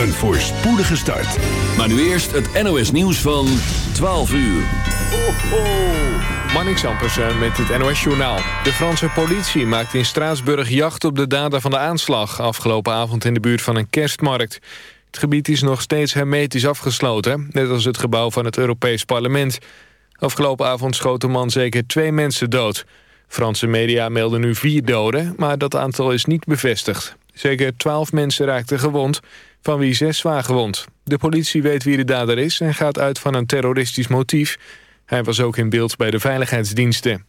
Een voorspoedige start. Maar nu eerst het NOS nieuws van 12 uur. Ho, ho. Met het NOS Journaal. De Franse politie maakt in Straatsburg jacht op de dader van de aanslag... afgelopen avond in de buurt van een kerstmarkt. Het gebied is nog steeds hermetisch afgesloten... net als het gebouw van het Europees Parlement. Afgelopen avond schoot de man zeker twee mensen dood. Franse media melden nu vier doden, maar dat aantal is niet bevestigd. Zeker twaalf mensen raakten gewond, van wie zes zwaar gewond. De politie weet wie de dader is en gaat uit van een terroristisch motief. Hij was ook in beeld bij de veiligheidsdiensten.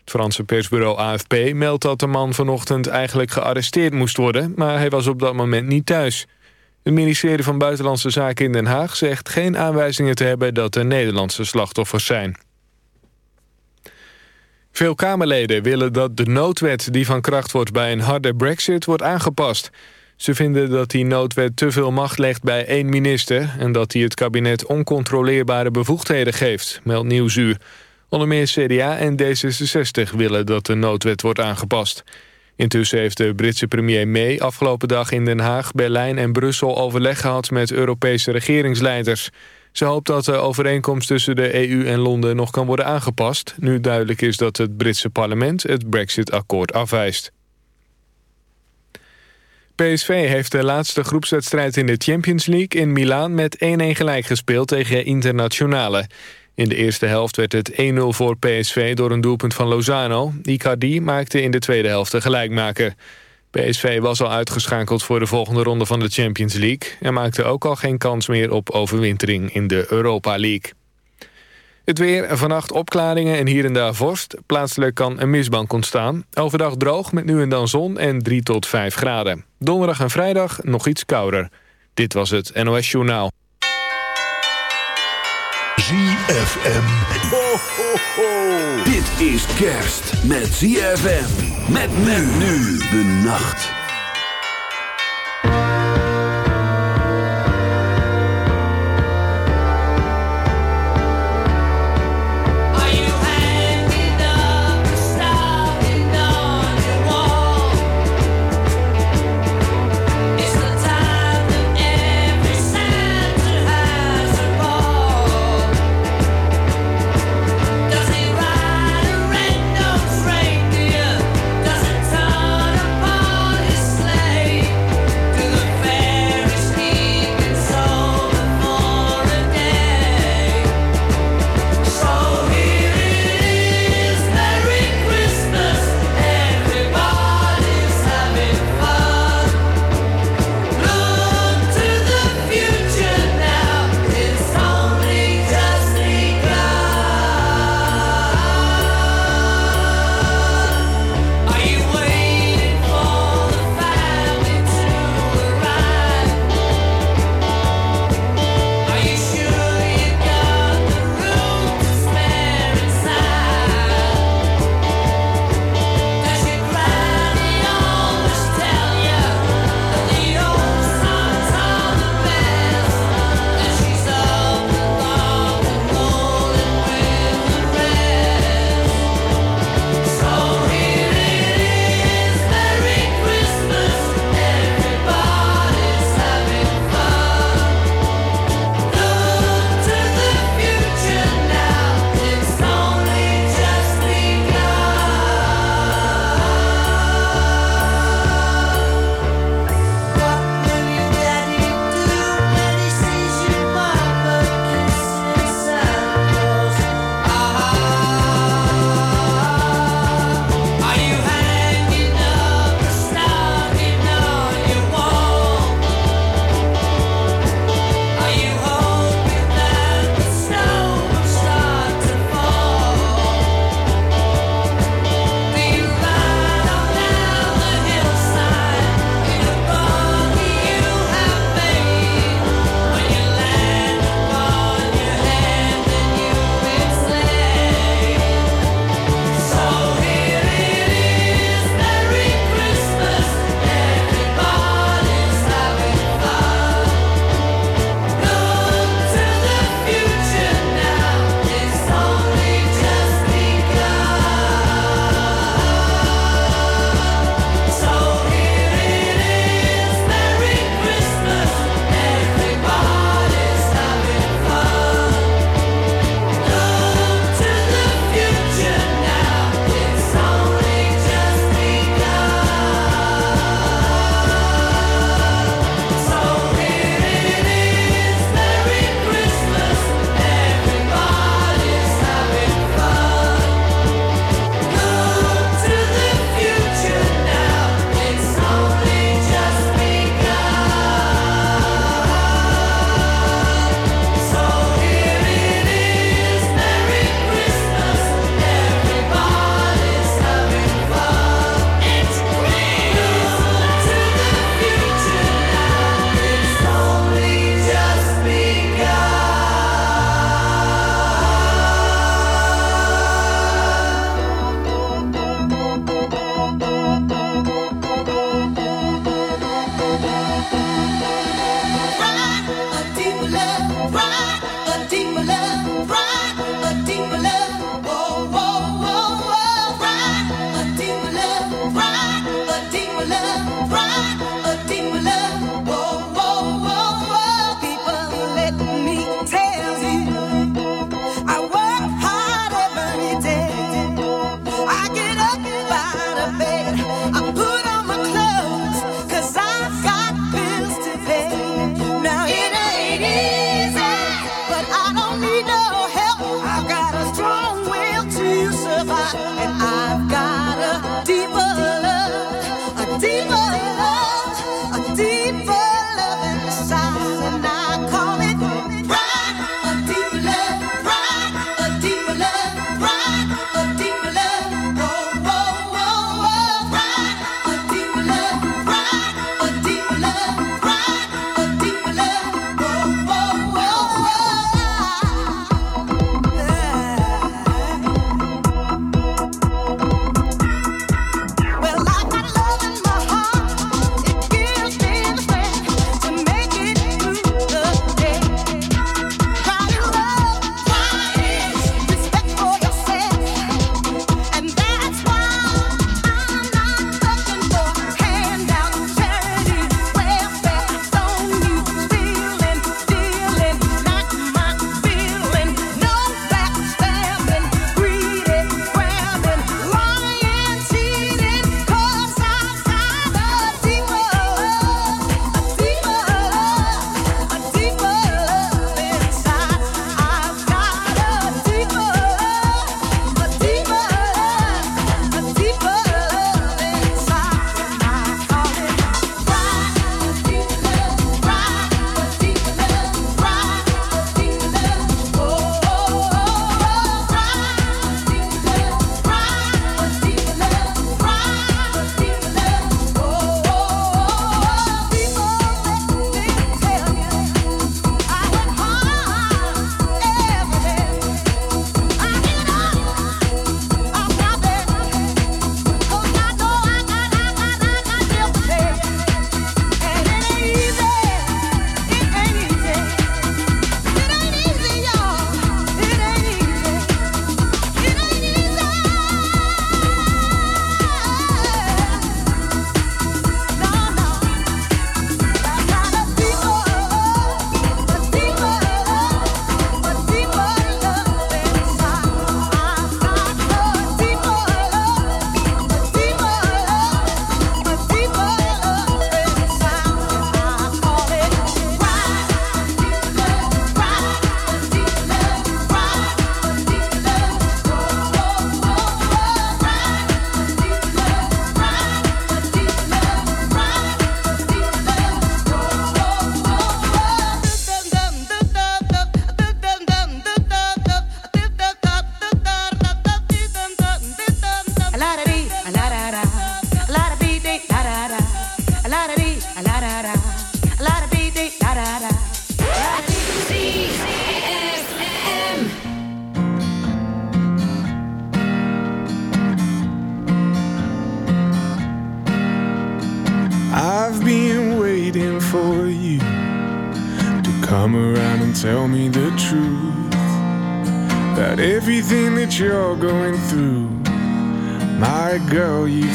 Het Franse persbureau AFP meldt dat de man vanochtend eigenlijk gearresteerd moest worden... maar hij was op dat moment niet thuis. Het ministerie van Buitenlandse Zaken in Den Haag zegt geen aanwijzingen te hebben... dat er Nederlandse slachtoffers zijn. Veel Kamerleden willen dat de noodwet die van kracht wordt bij een harde brexit wordt aangepast. Ze vinden dat die noodwet te veel macht legt bij één minister... en dat hij het kabinet oncontroleerbare bevoegdheden geeft, meldt Nieuwsuur. Onder meer CDA en D66 willen dat de noodwet wordt aangepast. Intussen heeft de Britse premier May afgelopen dag in Den Haag, Berlijn en Brussel overleg gehad met Europese regeringsleiders. Ze hoopt dat de overeenkomst tussen de EU en Londen nog kan worden aangepast... nu duidelijk is dat het Britse parlement het Brexit-akkoord afwijst. PSV heeft de laatste groepswedstrijd in de Champions League in Milaan met 1-1 gelijk gespeeld tegen Internationale. In de eerste helft werd het 1-0 voor PSV door een doelpunt van Lozano. Icardi maakte in de tweede helft de gelijkmaker. PSV was al uitgeschakeld voor de volgende ronde van de Champions League... en maakte ook al geen kans meer op overwintering in de Europa League. Het weer, vannacht opklaringen en hier en daar vorst. Plaatselijk kan een mistbank ontstaan. Overdag droog met nu en dan zon en 3 tot 5 graden. Donderdag en vrijdag nog iets kouder. Dit was het NOS Journaal. ZFM. Ho, ho, ho. Dit is kerst met ZFM. Met men nu de nacht.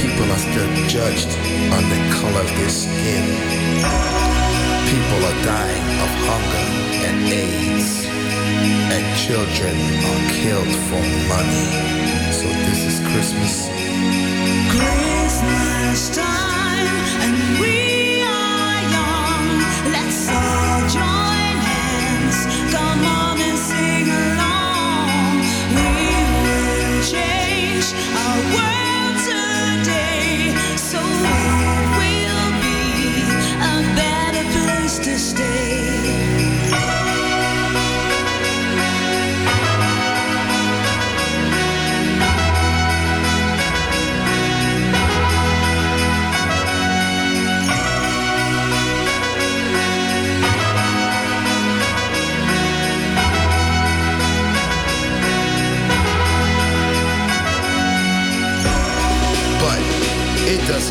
people are still judged on the color of their skin. People are dying of hunger and AIDS, and children are killed for money. So this is Christmas. Christmas time, and we are young. Let's all join hands. Come on and sing along. We will change our world a better place to stay.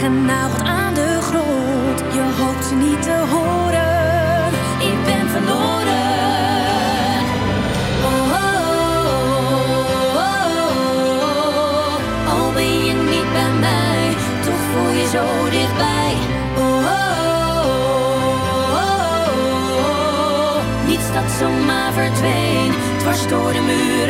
genageld aan de grond. Je hoopt ze niet te horen. Ik ben verloren. Oh, oh, oh, oh. Al ben je niet bij mij, toch voel je zo dichtbij. Oh, oh, oh, oh. Niets dat zomaar verdween, dwars door de muren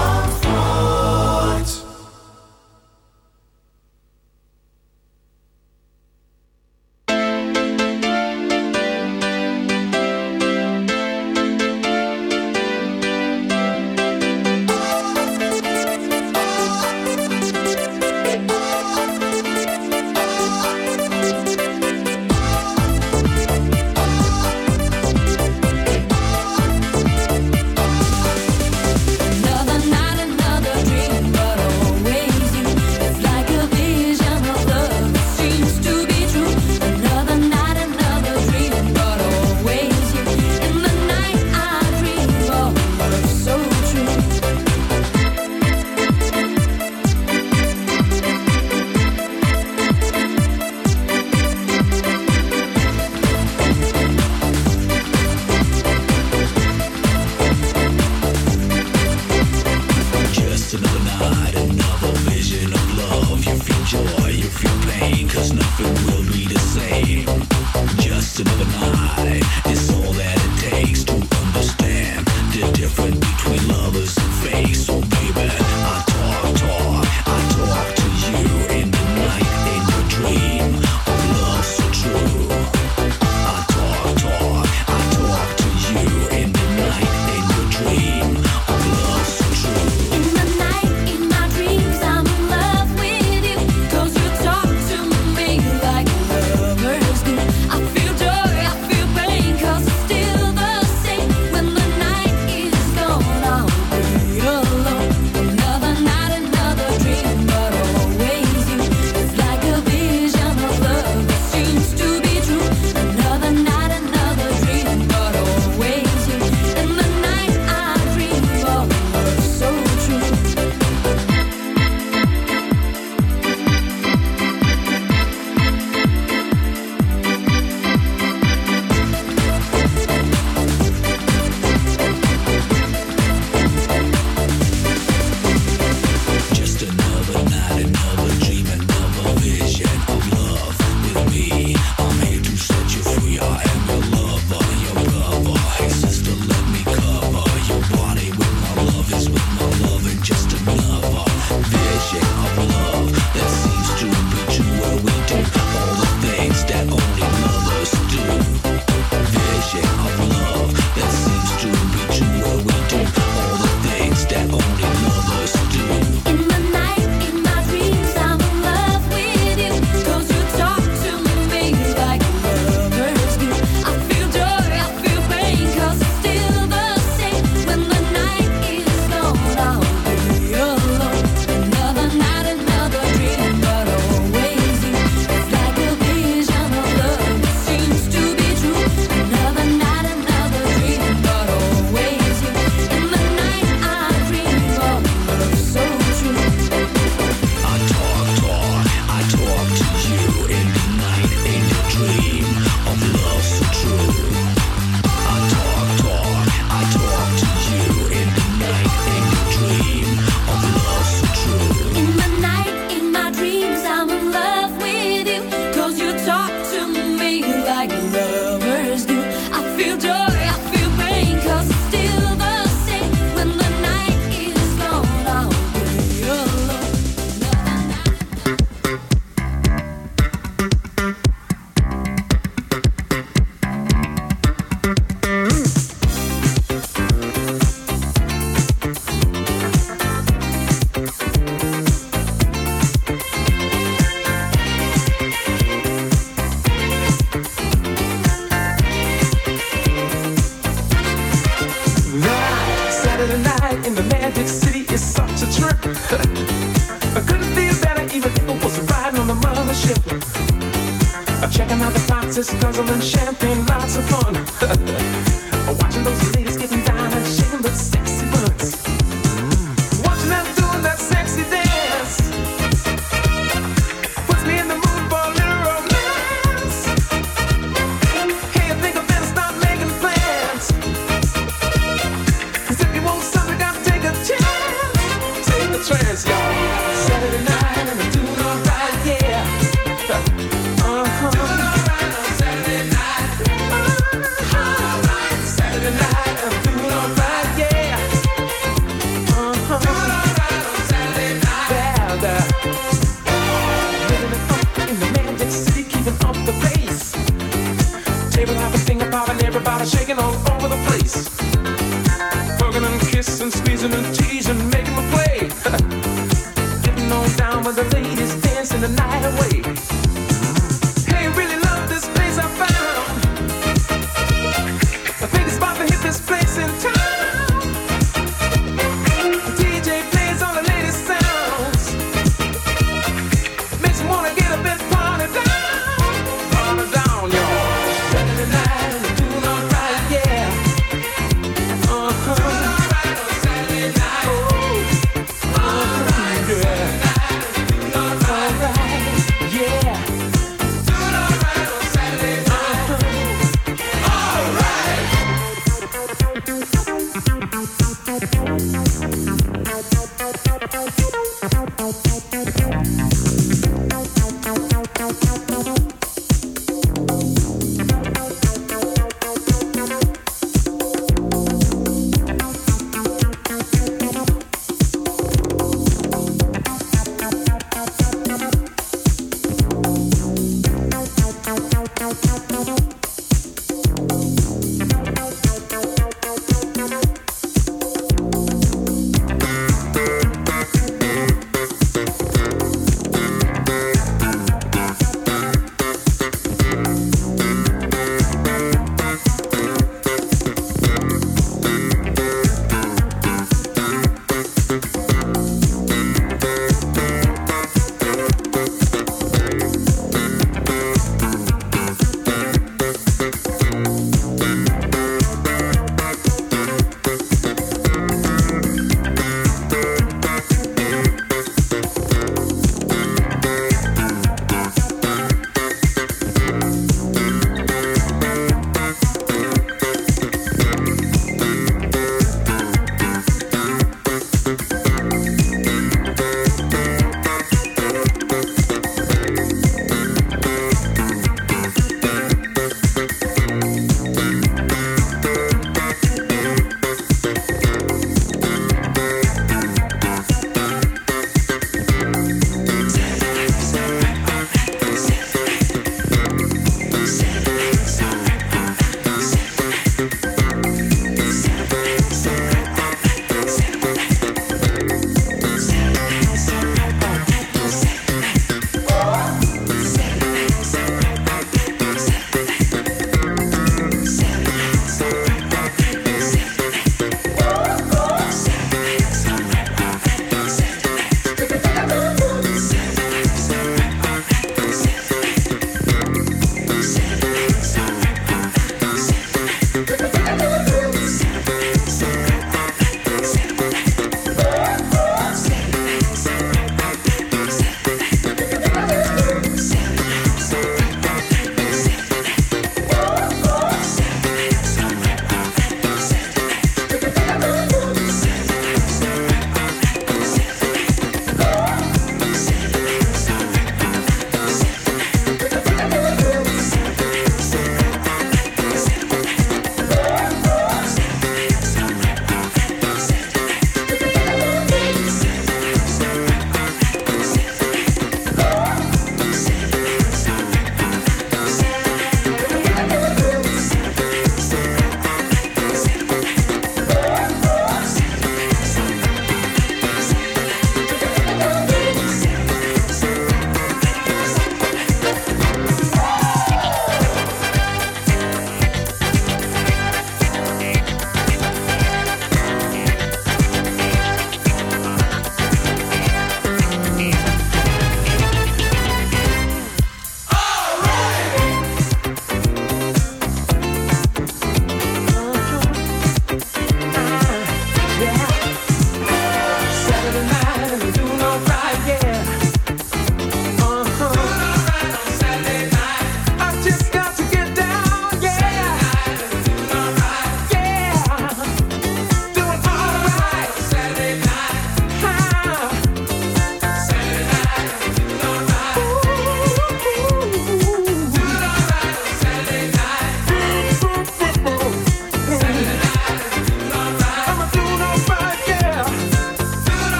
Disco and champagne, lots of fun.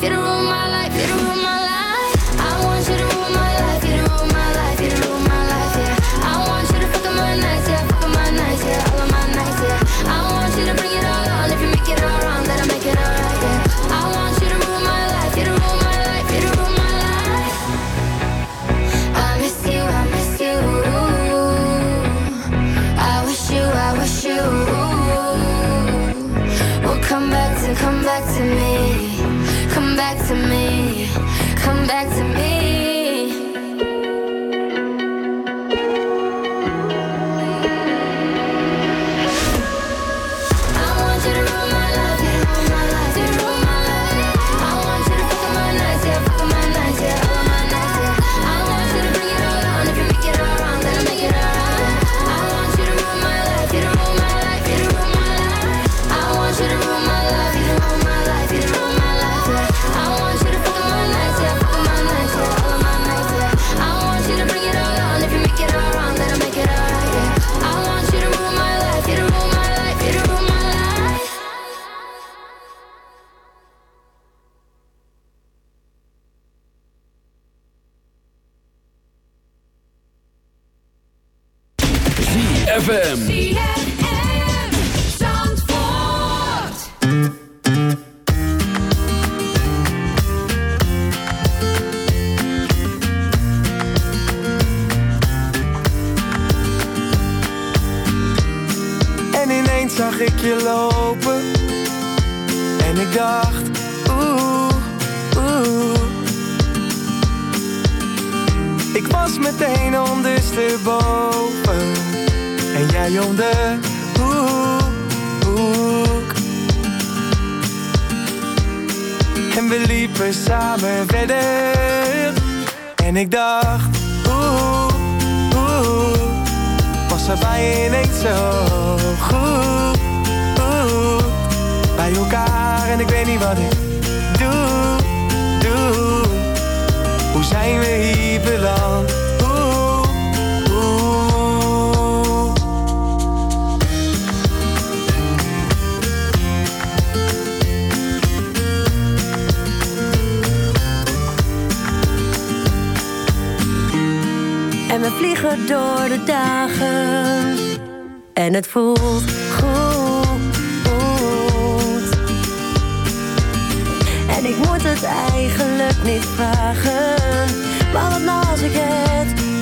life, you done ruined my life, you done ruined my life.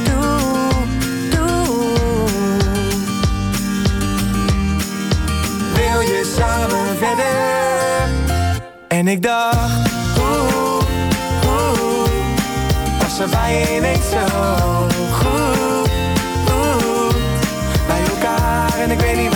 doe, doe. Wil je samen verder? En ik dacht, hoe, hoe, was er bij niet zo goed bij elkaar en ik weet niet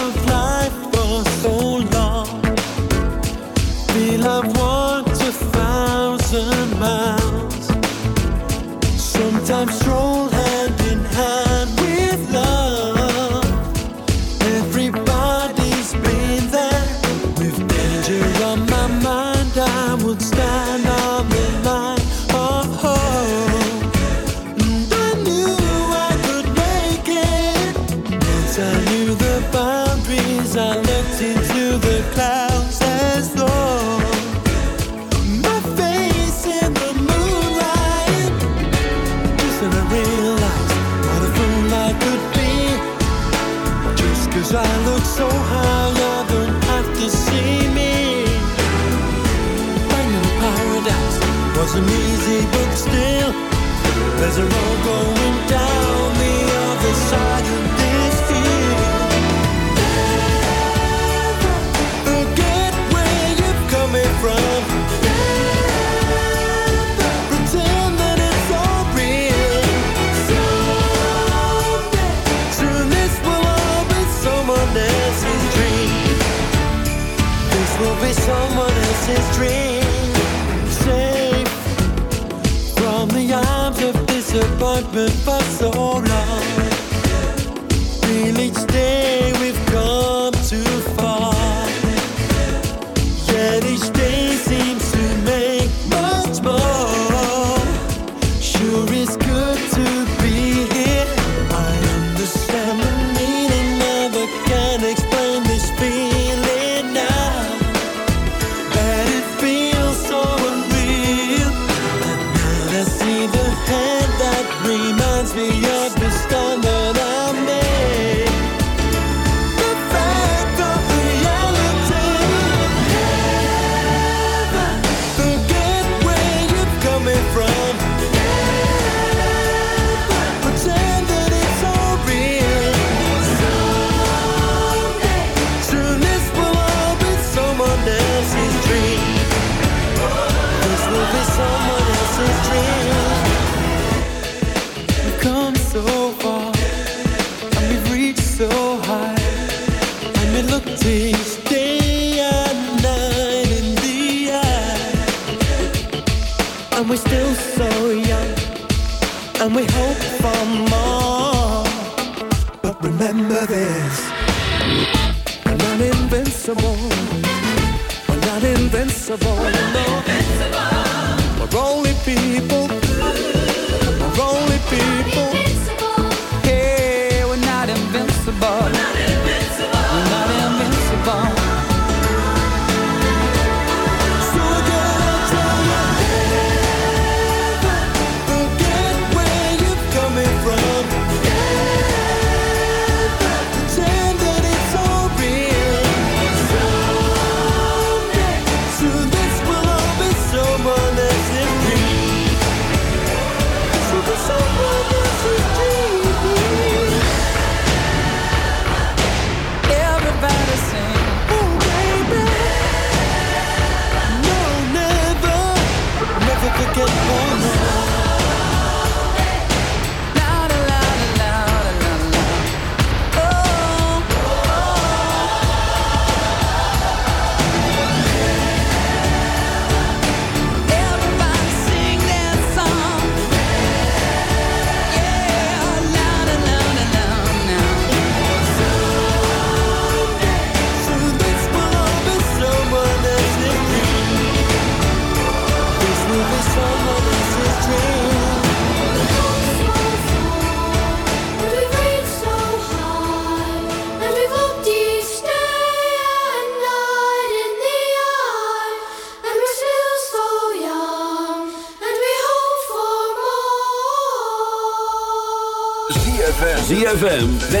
I've mijn.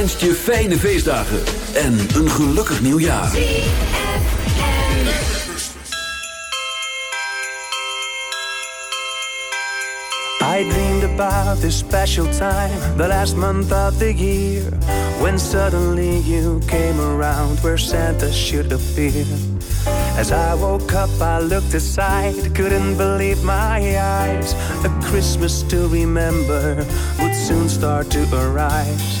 Wenst je fijne feestdagen en een gelukkig nieuwjaar. I dreamed about this special time, the last month of the year, when suddenly you came around where Santa should appear. As I woke up, I looked aside, couldn't believe my eyes. A Christmas to remember would soon start to arise.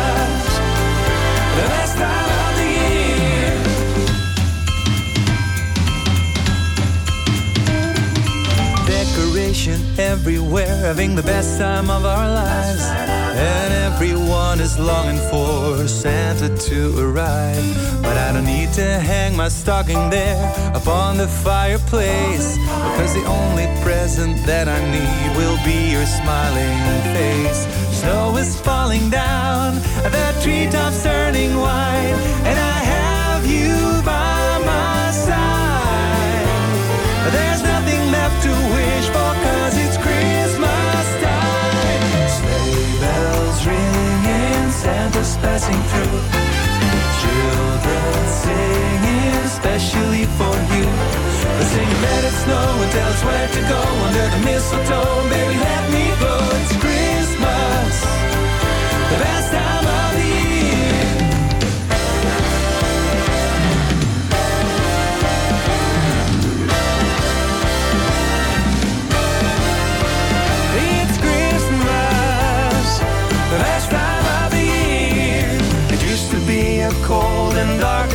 everywhere, having the best time of our lives. And everyone is longing for Santa to arrive. But I don't need to hang my stocking there upon the fireplace. Because the only present that I need will be your smiling face. Snow is falling down, the treetops turning white, and I have you by my side. There's nothing left to wish for cause it's Christmas time. Sleigh bells ringing, Santa's passing through. Children singing, especially for you. Sing, let it snow and tell us where to go under the mistletoe. Baby,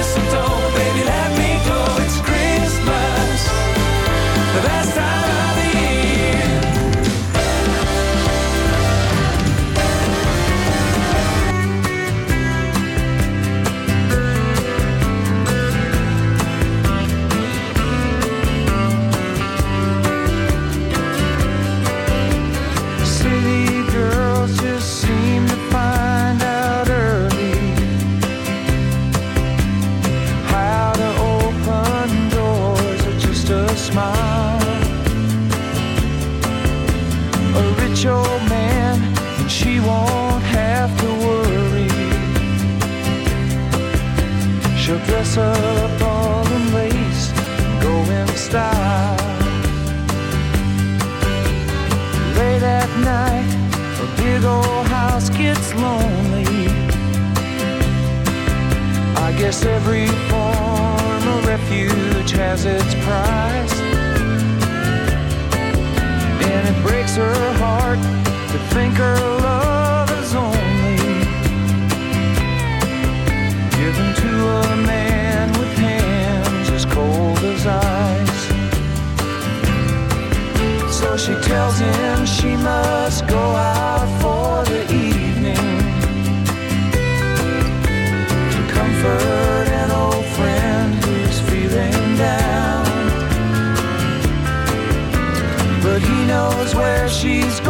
Mistletoe. Baby, let me go. It's Christmas, dress up all in lace, go in style. Late at night, a big old house gets lonely. I guess every form of refuge has its price. And it breaks her heart to think her love is only given to a man as ice. So she tells him she must go out for the evening to comfort an old friend who's feeling down. But he knows where she's going,